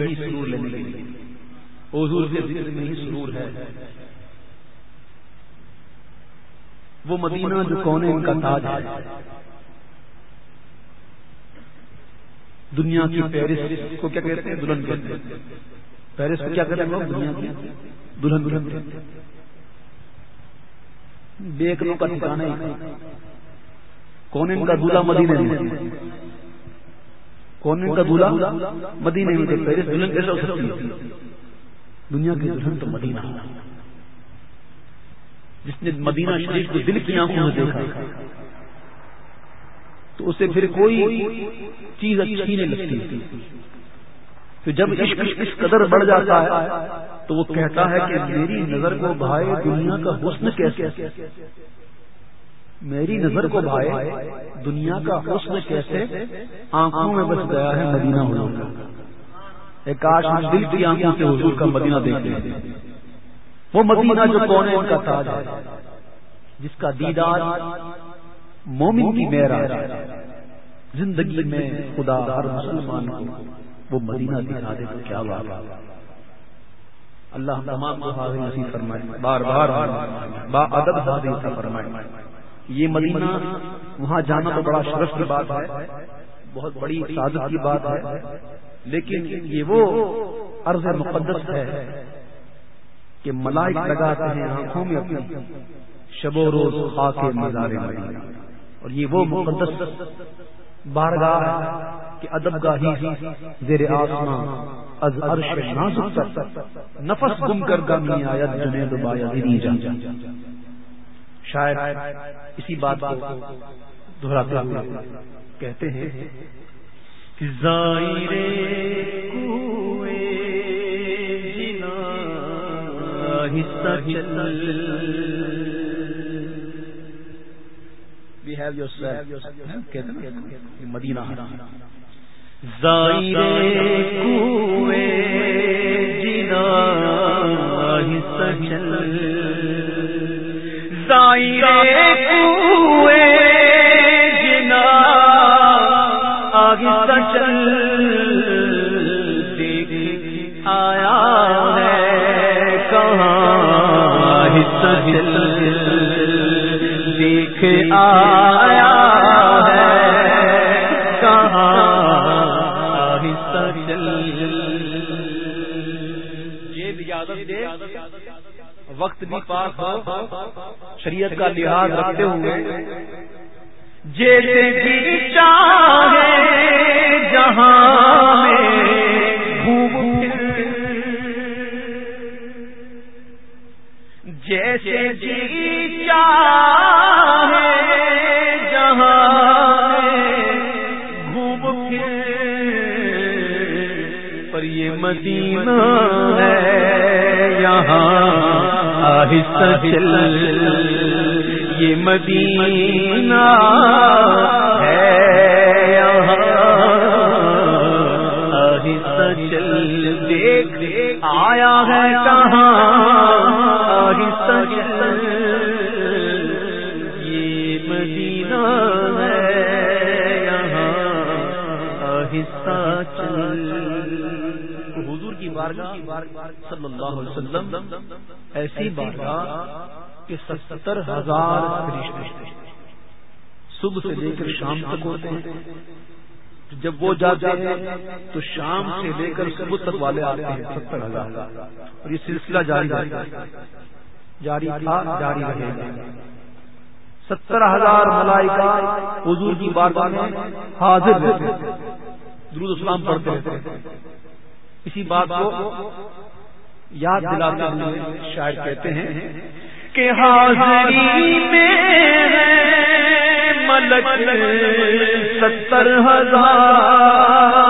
سے ہی سرور لینے کے لیے۔ حضور کے ذکر میں ہی سرور ہے۔ وہ مدینہ جو کونے ان کا تاج ہے۔ دنیا کی پیرس کو کیا کہتے ہیں؟ دلہن کہتے ہیں۔ پیرس کو کیا کہتے ہیں؟ لوگ دنیا کی۔ دلہن دلہن کہتے ہیں۔ بیکلوں کا ٹھکانا ہی کون ان کا؟ دولہا مدینے میں کون ان کا دولہا مدینے میں پیرس دلہن کیسے ہو سکتی ہے۔ دنیا کی دلہن تو مدینہ جس نے مدینہ شریف کو دل کی آنکھوں میں دیکھا، تو اسے پھر کوئی چیز اچھی نہیں لگتی۔ تو جب عشق اس قدر بڑھ جاتا ہے، تو وہ کہتا ہے کہ میری نظر کو بھائے دنیا کا حسن کیسے؟ میری نظر کو بھائے دنیا کا حسن کیسے؟ آنکھوں میں بس گیا ہے مدینہ ایک کاش دل کی آنکھوں سے حضور کا مدینہ دیکھتے وہ مدینہ جو کونے ان کا تاج ہے۔ جس کا دیدار مومن کی میرا زندگی میں خدا ہر مسلمان کو وہ مدینہ دکھا دے تو کیا بات اللہ تمام کو حاضر نصیب فرمائے۔ بار بار با ادب حاضر فرمائے۔ یہ مدینہ وہاں جانا تو بڑا شرف کی بات ہے بہت بڑی سعادت کی بات ہے لیکن یہ وہ عرض مقدس ہے کہ ملائک لگاتے ہیں آنکھوں میں اپنی شب و روز خاک مزار مدینہ۔ اور یہ وہ مقدس بارگاہ کہ ادب گاہی زیر آسمان از عرش نازک نفس گم کر گمی آیت جنید بایا جا شاید اسی بات کو دہراتے ہوئے کہتے ہیں ہاں، مدینہ۔ زائرے کوئے جنا حصہ چل زائرے کوئے جنا چل۔ دیکھ آیا وقت بھی پاس ہو شریعت کا لحاظ رکھتے ہوئے جیسے بھی چاہے جہاں جیسے جی چاہے جہاں گھوم پر یہ مدینہ ہے یہاں آہستہ چل یہ مدینہ ہے آہستہ چل دیکھ آیا ہے کہاں؟ یہ آہستہ چل۔ حضور کی بارگاہ صلی اللہ علیہ وسلم ایسی بارگاہ کہ ستر ہزار فرشتے صبح سے لے کر شام تک ہوتے ہیں۔ جب وہ جاتے ہیں تو شام سے لے کر صبح تک والے آتے ہیں، ستر ہزار۔ اور یہ سلسلہ جاری جاری تھا، جاری رہے گا۔ ستر ہزار ملائکہ حضور کی بات میں حاضر درود اسلام پڑھتے ہیں۔ اسی بات کو یاد دلاتے ہوئے شاید کہتے ہیں کہ حاضری میں ملک ستر ہزار۔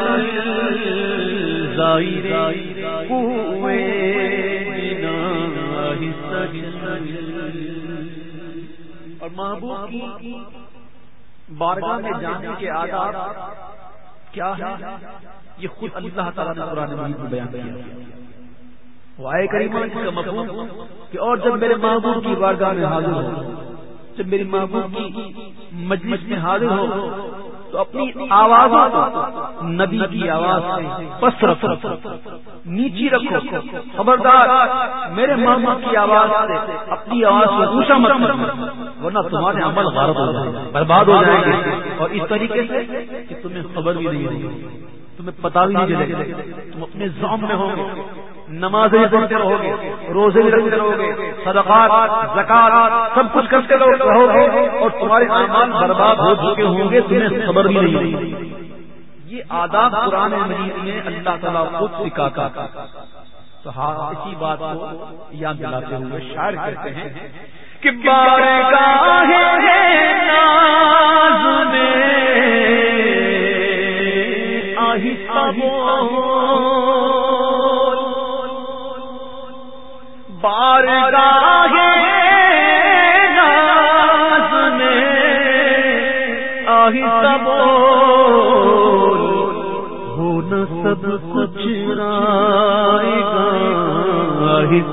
اور محبوب کی بارگاہ میں جانے کے آداب کیا ہے یہ خود اللہ تعالیٰ نے قرآن مجید میں بیان کیا۔ وائے کریم کا مفہوم کہ اور جب میرے محبوب کی بارگاہ میں حاضر ہو، جب میری محبوب کی مجلس میں حاضر ہو تو اپنی آواز نبی کی آواز سے پس رکھو۔ نیچی رکھو۔ خبردار میرے ماما کی آواز سے اپنی آواز سے اونچا مت ورنہ تمہارے عمل غارت ہو جائے گا برباد ہو جائیں گے۔ اور اس طریقے سے کہ تمہیں خبر بھی نہیں ہوگی۔ تمہیں پتا بھی نہیں چلے گا۔ تم اپنے زام میں ہوں گے۔ نماز پڑھتے رہو گے روزے بھی رکھتے رہو گے۔ صدقات، زکات، سب کچھ کرتے رہو گے اور تمہارے اعمال برباد ہو چکے ہوں گے، تمہیں خبر بھی نہیں یہ آداب قرآن مجید میں اللہ تعالیٰ خود سکھاتا تو ہاں اسی بات کو یاد دلاتے ہوئے شاعر کہتے ہیں کہ بارگاہ ناز میں آہستہ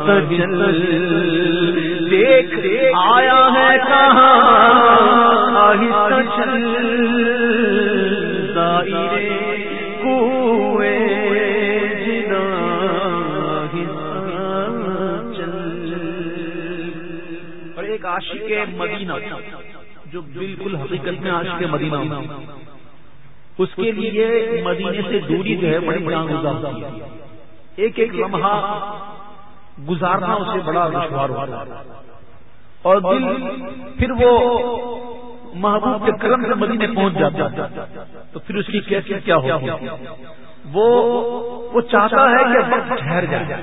آہی سجل دیکھ آیا ہے کہاں آہی سجل عاشق مدینہ جو بالکل حقیقت میں عاشق مدینہ اس کے لیے مدینے سے دوری جو ہے بڑی جان گزار ایک ایک لمحہ گزارنا اسے بڑا دشوار ہوا اور دل پھر وہ محبوب کے کرم سے مدینے پہنچ جاتا تو پھر اس کی کیسی کیا ہو وہ وہ چاہتا ہے کہ وقت ٹھہر جائے۔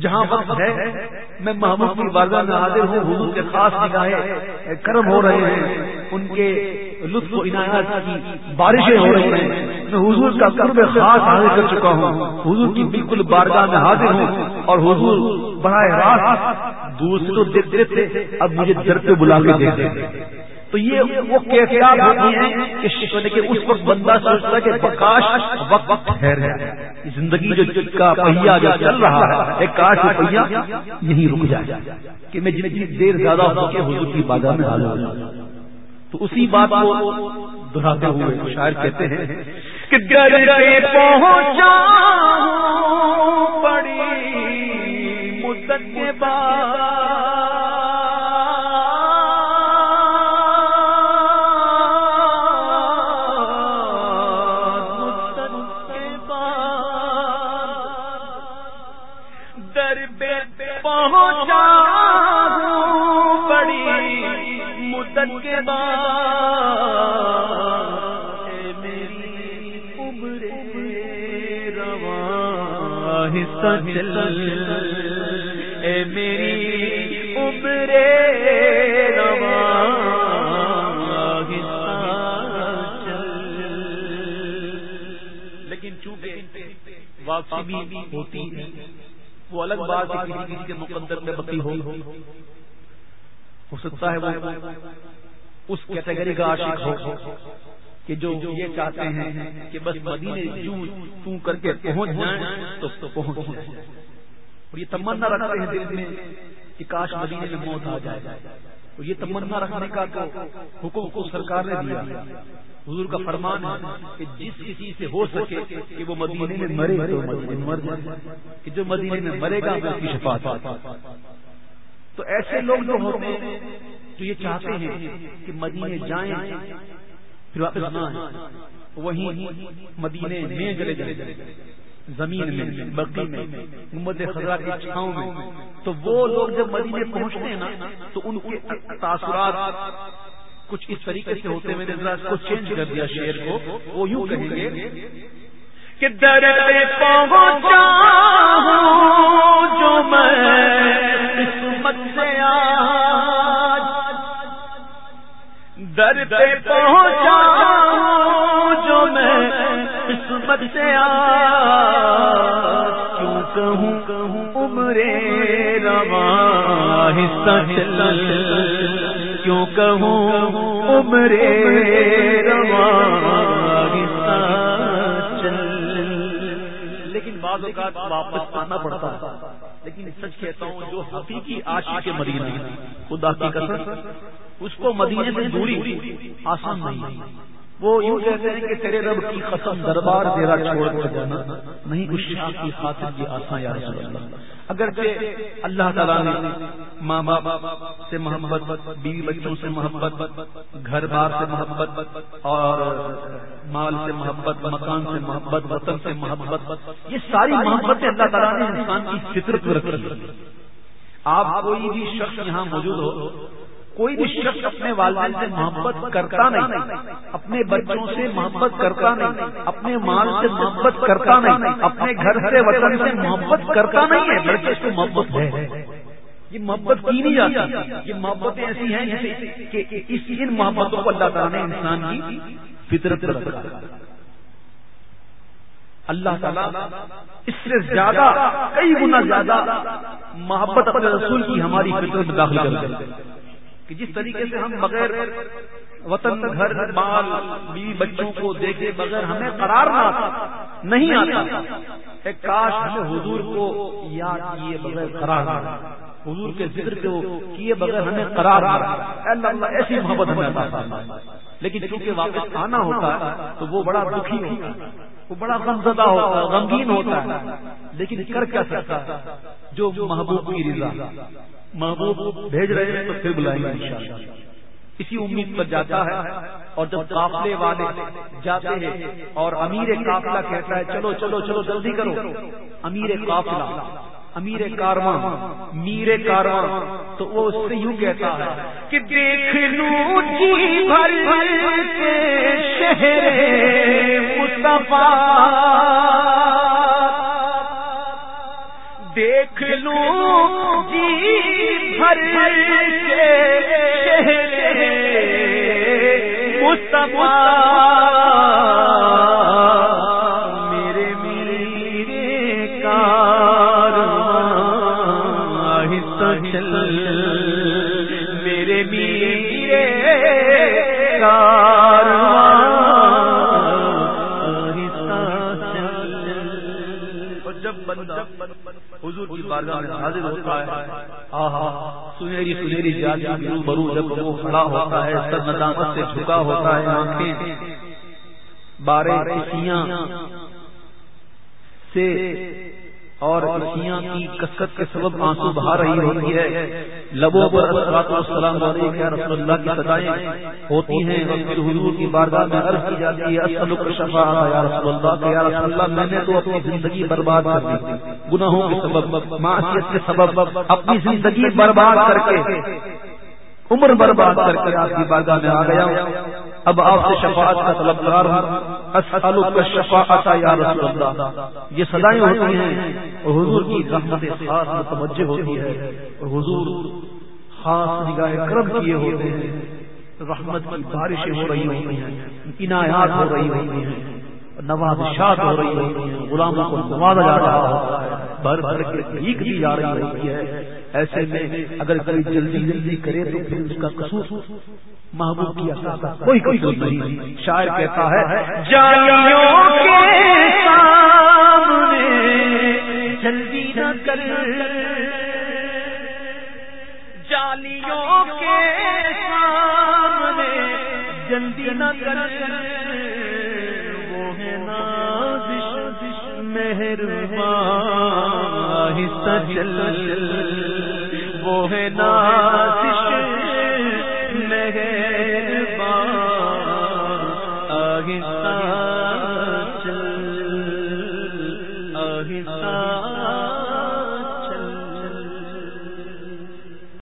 جہاں وقت ہے میں محمود کی بارگاہ میں حاضر ہوں حضور کے خاص نگاہیں کرم ہو رہے ہیں ان کے لطف و عنایات کی بارشیں ہو رہی ہیں۔ میں حضور کا قرب خاص حاضر کر چکا ہوں۔ حضور کی بالکل بارگاہ میں حاضر ہوں اور حضور براہ راست دوسروں دیکھتے تھے اب مجھے در پہ بلا کے دیکھتے تو یہ وہ کیفیات ہوتی ہیں کہ اس وقت بندہ سوچتا ہے کہ بکاش وقت وقت ٹھہر ہے۔ زندگی جو کا پہیا جو چل رہا ہے، ایک کاش کا پہیا یہیں رک جائے کہ میں جتنی دیر زیادہ ہو کے حضور کی بازار میں حاضر ہو جاؤں تو اسی بات کو دہراتے ہوئے شاعر کہتے ہیں کہ گر پہنچا بڑی مدت کے بعد میری عمرے لیکن چونکہ واپسی بھی ہوتی ہے، وہ الگ بات ہے کسی کسی کے مقدر میں بتی ہو۔ ہو سکتا ہے وہ اس کیٹیگری کا عاشق ہو کہ جو یہ چاہتے ہیں کہ بس مدینے جو تو کر کے پہنچ جائیں تو پہنچ جائیں۔ اور یہ تمنا رکھتے ہیں دل میں کہ کاش مدینے میں موت آ جائے۔ اور یہ تمنا رکھنے کا تو حکم کو سرکار نے دیا۔ حضور کا فرمان ہے کہ جس کسی سے ہو سکے کہ وہ مدینے میں مرے تو مدینے مر جائے۔ کہ جو مدینے میں مرے گا وہ اس کی شفاعت تو ایسے لوگ جو ہوتے ہیں جو یہ چاہتے ہیں کہ مدینے جائیں، پھر واپس نہ وہیں مدینے میں چلے جائیں۔ زمین میں بقی میں محمد خزرہ کی چھاؤں میں۔ تو وہ لوگ جب مدینے پہنچتے ہیں نا تو ان کے تاثرات کچھ اس طریقے سے ہوتے میں نے کو چینج کر دیا شعر کو۔ وہ یوں کہیں گے کہ در پہنچا جو میں قسمت سے آج۔ در پہ پہنچا جو میں قسمت سے آج۔ کیوں کہوں، عمرے رواں حصہ چل کیوں کہوں، عمرے رواں بعض اوقات واپس آنا پڑتا ہے۔ لیکن سچ کہتا ہوں، جو حقیقی آشی کے مدینہ خدا کی قسم، اس کو مدینے سے دوری آسان نہیں۔ وہ یوں کہتے ہیں کہ تیرے رب کی قسم دربار تیرا چھوڑ کر جانا، نہیں کچھ کی خاطر کی آسان یا رسول اللہ۔ اگر اللہ تعالیٰ نے ماں باپ سے محبت، بیوی بچوں سے محبت گھر بار سے محبت اور مال سے محبت، مکان سے محبت، وطن سے محبت، یہ ساری محبت اللہ تعالیٰ نے انسان کی فطرت رکھی۔ آپ کوئی بھی شخص یہاں موجود ہو کوئی بھی شخص اپنے والدین سے محبت کرتا نہیں، اپنے بچوں سے محبت کرتا نہیں، اپنے مال سے محبت کرتا نہیں، اپنے گھر سے، وطن سے محبت کرتا نہیں ہے، بلکہ اس کو محبت ہے۔ یہ محبت کی نہیں جاتی، یہ محبتیں ایسی ہیں کہ اس ان محبتوں کو اللہ تعالیٰ نے انسان کی فطرت رکھا۔ اللہ تعالیٰ اس سے زیادہ، کئی گنا زیادہ محبت اپنے رسول کی ہماری فطرت داخل کر کہ جس طریقے سے ہم بغیر وطن، گھر بال بیوی، بچوں کو دیکھے بغیر ہمیں قرار نہ آتا، نہیں آتا، ایک کاش ہمیں حضور کو یاد کیے بغیر قرار نہ حضور کے ذکر کو کیے بغیر ہمیں قرار اللہ ایسی محبت ہمیں آتا لیکن چونکہ واپس آنا ہوتا ہے تو وہ بڑا دکھی ہوتا ہے وہ بڑا غمزدہ ہوتا ہے غمگین ہوتا۔ ہے لیکن کر کیا سکتا؟ جو محبوب کی رضا۔ محبوب بھیج رہے ہیں تو پھر بلائیں گے اسی امید پر جاتا ہے اور جب قافلے والے جاتے ہیں اور امیر قافلہ کہتا ہے، چلو چلو چلو، جلدی کرو۔ امیر قافلہ، امیر کارواں، میر کارواں، تو وہ اس سے یوں کہتا ہے کہ دیکھ لوں جی بھر کے شہر مصطفیٰ۔ دیکھ لوں جی بھر کے مصطفیٰ جب بندہ حضور کی بارگاہ میں حاضر ہوتا ہے۔ آہا سنہری سنہری جاتی برو جب وہ کھڑا ہوتا ہے سر ندامت سے جھکا ہوتا ہے آنکھیں۔ بارے سے اور خوشیاں کی کثرت کے سبب آنسو بہا رہی ہوتی ہے۔ لبوں پر السلام علیکم یا رسول اللہ کی صدایں ہوتی ہیں اور حضور کی بارگاہ میں عرض کی جاتی ہے اسلک شفاعت یا رسول اللہ، کہ یا رسول اللہ، میں نے تو اپنی زندگی برباد کر دی۔ گناہوں کے سبب، معصیت کے سبب، اپنی زندگی برباد کر کے، عمر برباد کر کے آپ کی بارگاہ میں آ گیا اب آپ سے شفاعت کا طلبگار ہوں۔ اسالک شفاعت یا رسول اللہ۔ یہ سدائیں ہوتی ہیں۔ اور حضور کی رحمت خاص متوجہ ہوتی ہے۔ اور حضور خاص نگاہ کرم کیے ہوتے ہیں۔ رحمت کی بارشیں ہو رہی ہوتی ہیں۔ عنایات ہو رہی ہوتی ہیں۔ نوازشات ہو رہی ہوتی ہیں۔ غلاموں کو نوازا جا رہا ہوتا ہے۔ بھر بھر کے بھیک دی جا رہی ہوتی ہے۔ ایسے میں اگر کوئی جلدی جلدی کرے تو پھر اس کا قصور۔ محبوب کی کوئی قصور نہیں۔ شاعر کہتا ہے جالیوں کے سامنے جلدی نہ کر۔ جالیوں کے سامنے جلدی نہ کر۔ مہربان چل۔ وہ ہے نازش